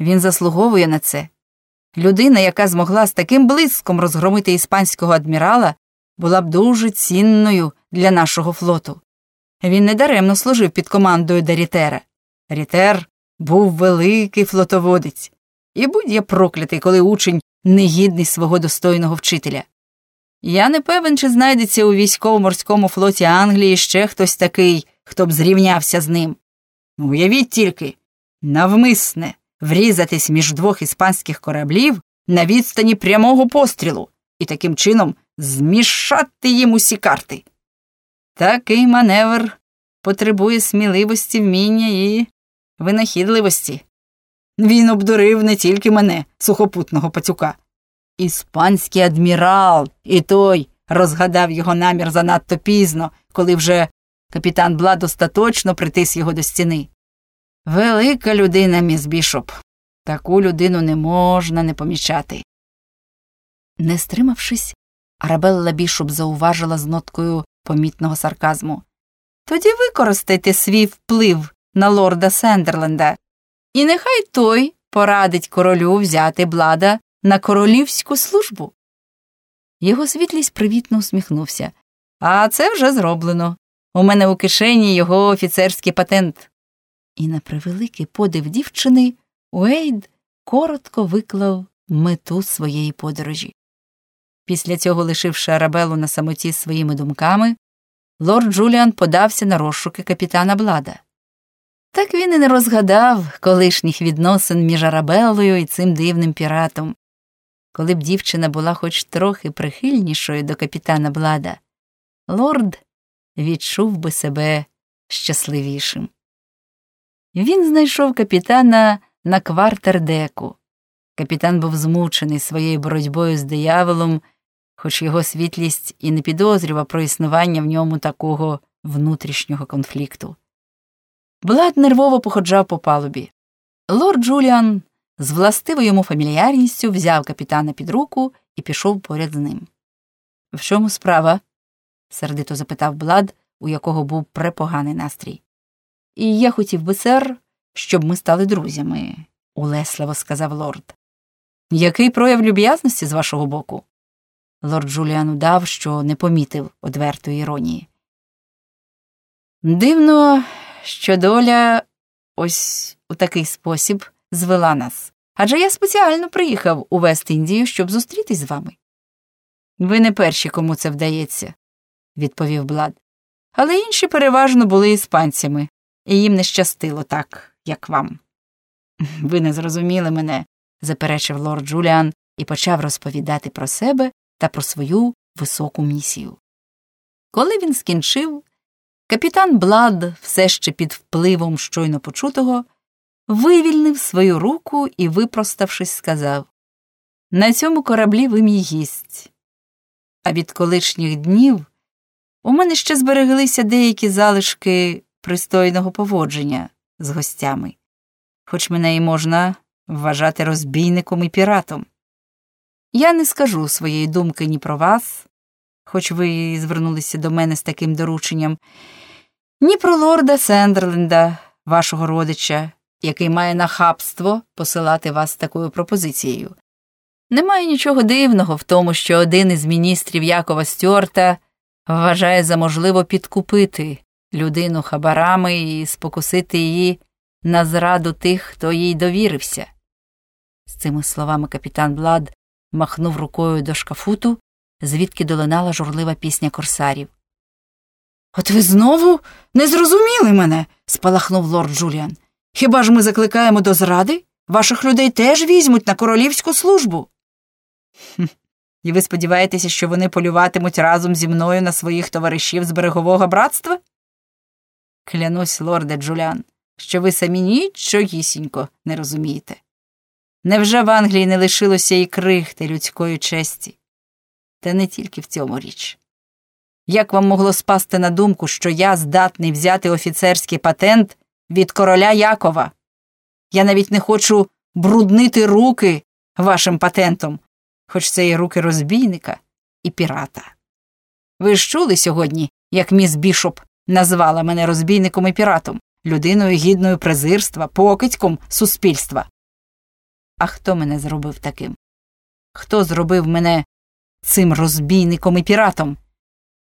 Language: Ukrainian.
Він заслуговує на це. Людина, яка змогла з таким блиском розгромити іспанського адмірала, була б дуже цінною для нашого флоту. Він недаремно служив під командою Дарітера. Рітер був великий флотоводець, і будь я проклятий, коли учень негідний свого достойного вчителя. Я не певен, чи знайдеться у військово-морському флоті Англії ще хтось такий, хто б зрівнявся з ним. Уявіть тільки, навмисне врізатись між двох іспанських кораблів на відстані прямого пострілу і таким чином змішати їм усі карти. Такий маневр потребує сміливості, вміння і винахідливості. Він обдурив не тільки мене, сухопутного пацюка. Іспанський адмірал, і той розгадав його намір занадто пізно, коли вже капітан Блад остаточно притис його до стіни. Велика людина, міс Бішоп. Таку людину не можна не помічати. Не стримавшись, Арабелла Бішоп зауважила з ноткою помітного сарказму. Тоді використайте свій вплив на лорда Сендерленда, і нехай той порадить королю взяти Блада на королівську службу. Його світлість привітно усміхнувся. А це вже зроблено. У мене у кишені його офіцерський патент. І на превеликий подив дівчини Уейд коротко виклав мету своєї подорожі. Після цього, лишивши Арабелу на самоті своїми думками, лорд Джуліан подався на розшуки капітана Блада. Так він і не розгадав колишніх відносин між Арабеллою і цим дивним піратом. Коли б дівчина була хоч трохи прихильнішою до капітана Блада, лорд відчув би себе щасливішим. Він знайшов капітана на квартердеку. Капітан був змучений своєю боротьбою з дияволом, хоч його світлість і не підозрював про існування в ньому такого внутрішнього конфлікту. Блад нервово походжав по палубі. Лорд Джуліан з властивою йому фамільярністю взяв капітана під руку і пішов поряд з ним. В чому справа? сердито запитав Блад, у якого був препоганий настрій. І я хотів би, сер, щоб ми стали друзями, улесливо сказав лорд. Який прояв люб'язності з вашого боку? Лорд Джуліан удав, що не помітив одвертої іронії. Дивно, що доля ось у такий спосіб звела нас. Адже я спеціально приїхав у Вест Індію, щоб зустрітись з вами. Ви не перші, кому це вдається, відповів Блад. Але інші переважно були іспанцями, і їм не щастило так, як вам. Ви не зрозуміли мене, заперечив лорд Джуліан і почав розповідати про себе та про свою високу місію. Коли він скінчив, капітан Блад, все ще під впливом щойно почутого, вивільнив свою руку і, випроставшись, сказав На цьому кораблі ви мій гість. А від колишніх днів у мене ще збереглися деякі залишки пристойного поводження з гостями, хоч мене і можна вважати розбійником і піратом. Я не скажу своєї думки ні про вас, хоч ви звернулися до мене з таким дорученням, ні про лорда Сендерленда, вашого родича, який має нахабство посилати вас такою пропозицією. Немає нічого дивного в тому, що один із міністрів Якова Стюарта вважає за можливо підкупити людину хабарами і спокусити її на зраду тих, хто їй довірився. З цими словами капітан Блад махнув рукою до шкафуту, звідки долинала журлива пісня корсарів. От ви знову не зрозуміли мене, спалахнув лорд Джуліан. Хіба ж ми закликаємо до зради? Ваших людей теж візьмуть на королівську службу. І ви сподіваєтеся, що вони полюватимуть разом зі мною на своїх товаришів з берегового братства? Клянусь, лорде Джулян, що ви самі нічогісінько не розумієте. Невже в Англії не лишилося і крихти людської честі? Та не тільки в цьому річ. Як вам могло спасти на думку, що я здатний взяти офіцерський патент від короля Якова? Я навіть не хочу бруднити руки вашим патентом, хоч це і руки розбійника і пірата. Ви ж чули сьогодні, як міс Бішоп назвала мене розбійником і піратом, людиною гідною презирства, покидьком суспільства. А хто мене зробив таким? Хто зробив мене цим розбійником і піратом,